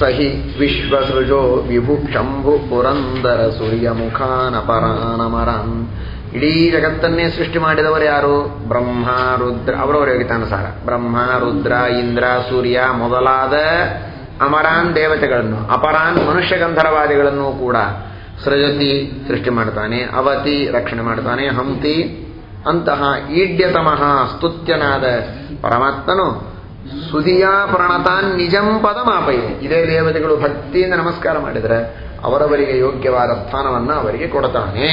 ಸಹಿ ವಿಶ್ವಸೃಜೋ ವಿಭು ಶಂಭು ಪುರಂದರ ಸೂರ್ಯ ಮುಖಾನಪರಾನಮರಾನ್ ಇಡೀ ಜಗತ್ತನ್ನೇ ಸೃಷ್ಟಿ ಮಾಡಿದವರು ಯಾರು? ಬ್ರಹ್ಮ, ರುದ್ರ, ಅವರವರ ಯೋಗಿತಾನುಸಾರ ಬ್ರಹ್ಮ, ರುದ್ರ, ಇಂದ್ರ, ಸೂರ್ಯ ಮೊದಲಾದ ಅಮರಾನ್ ದೇವತೆಗಳನ್ನು, ಅಪರಾನ್ ಮನುಷ್ಯ ಗಂಧರವಾದಿಗಳನ್ನು ಕೂಡ ಸೃಜತಿ ಸೃಷ್ಟಿ ಮಾಡ್ತಾನೆ ಅವತಿ ರಕ್ಷಣೆ ಮಾಡ್ತಾನೆ ಹಂತಿ ಅಂತಹ ಈಡ್ಯತಮಃ ಸ್ತುತ್ಯನಾದ ಪರಮಾತ್ಮನು ಸುಧಿಯಾ ಪ್ರಣತಾನ್ ನಿಜಂ ಪದಮಾಪಯೆ. ಇದೇ ದೇವತೆಗಳು ಭಕ್ತಿಯಿಂದ ನಮಸ್ಕಾರ ಮಾಡಿದರೆ ಅವರವರಿಗೆ ಯೋಗ್ಯವಾದ ಸ್ಥಾನವನ್ನು ಅವರಿಗೆ ಕೊಡ್ತಾನೆ.